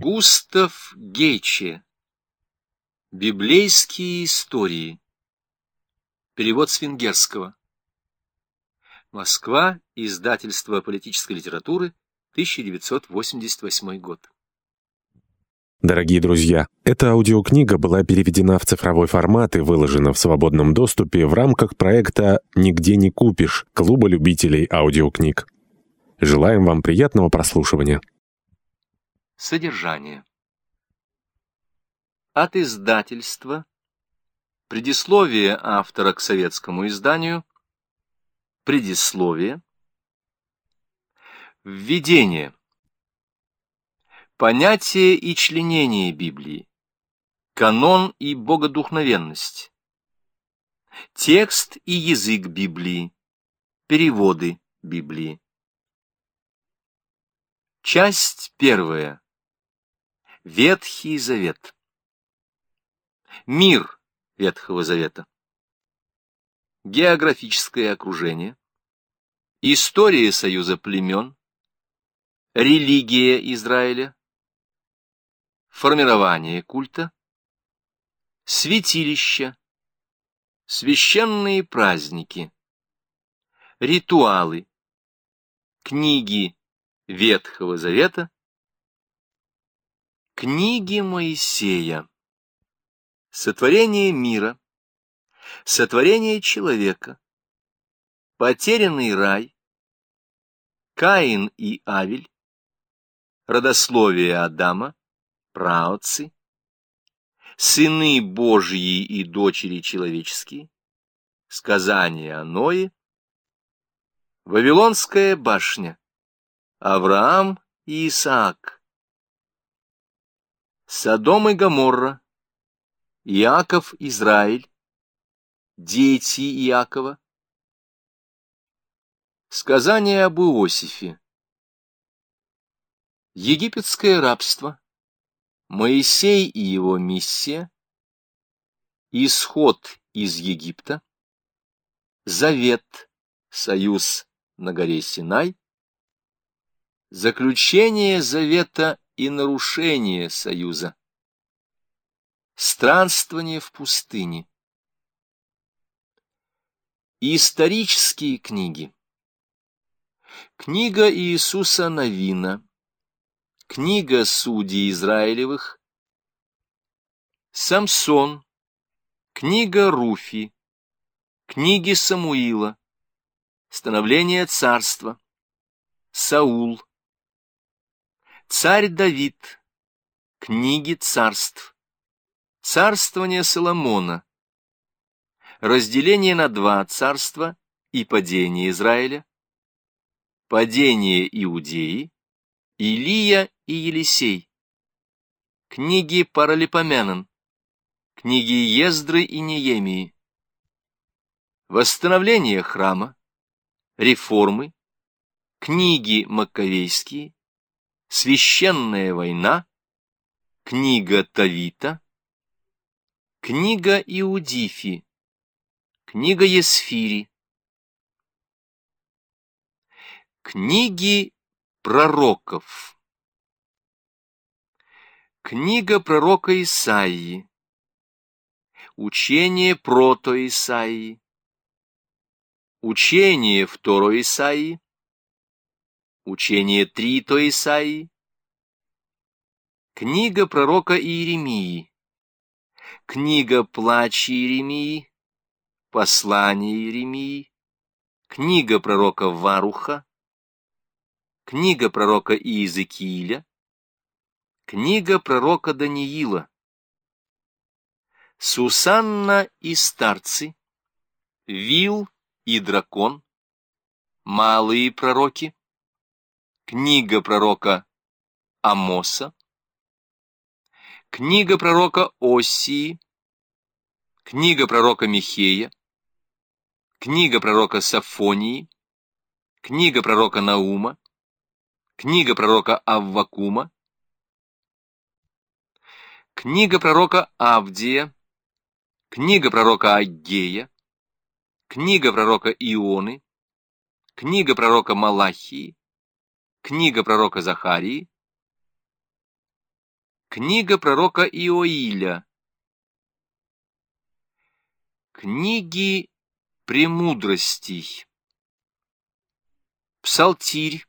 Густав Гейче. Библейские истории. Перевод с венгерского. Москва. Издательство политической литературы. 1988 год. Дорогие друзья, эта аудиокнига была переведена в цифровой формат и выложена в свободном доступе в рамках проекта «Нигде не купишь» Клуба любителей аудиокниг. Желаем вам приятного прослушивания. Содержание. От издательства. Предисловие автора к советскому изданию. Предисловие. Введение. Понятие и членение Библии. Канон и богодухновенность. Текст и язык Библии. Переводы Библии. Часть первая. Ветхий Завет. Мир Ветхого Завета. Географическое окружение. История союза племен. Религия Израиля. Формирование культа. Святилища. Священные праздники. Ритуалы. Книги Ветхого Завета Книги Моисея. Сотворение мира. Сотворение человека. Потерянный рай. Каин и Авель. Родословие Адама. Праотцы. Сыны Божьи и дочери человеческие. Сказание о Ное. Вавилонская башня. Авраам и Исаак. Содом и Гоморра, Иаков, Израиль, дети Иакова. Сказание об Иосифе. Египетское рабство. Моисей и его миссия. Исход из Египта. Завет, союз на горе Синай. Заключение завета и нарушение союза. Странствование в пустыне. Исторические книги. Книга Иисуса Новина. Книга Судей Израилевых. Самсон. Книга Руфи. Книги Самуила. Становление царства. Саул. Царь Давид. Книги царств. Царствование Соломона. Разделение на два царства и падение Израиля. Падение Иудеи. Илия и Елисей. Книги Паралипоменон. Книги Ездры и Неемии. Восстановление храма. Реформы. Книги Маккавейские. Священная война, книга Тавита, книга Иудифи, книга Есфири, книги пророков, книга пророка Исаии, учение прото Исаии, учение второй Исаии, Учение Трито Исаии. Книга пророка Иеремии. Книга Плач Иеремии. Послание Иеремии. Книга пророка Варуха. Книга пророка Иезекииля. Книга пророка Даниила. Сусанна и старцы. Вил и дракон. Малые пророки. Книга пророка Амоса, книга пророка Осии, книга пророка Михея, книга пророка Сафонии, книга пророка Наума, книга пророка Аввакума, книга пророка Авдия, книга пророка Аггея, книга пророка Ионы, книга пророка Малахии, Книга пророка Захарии. Книга пророка Иоиля. Книги премудростей. Псалтирь.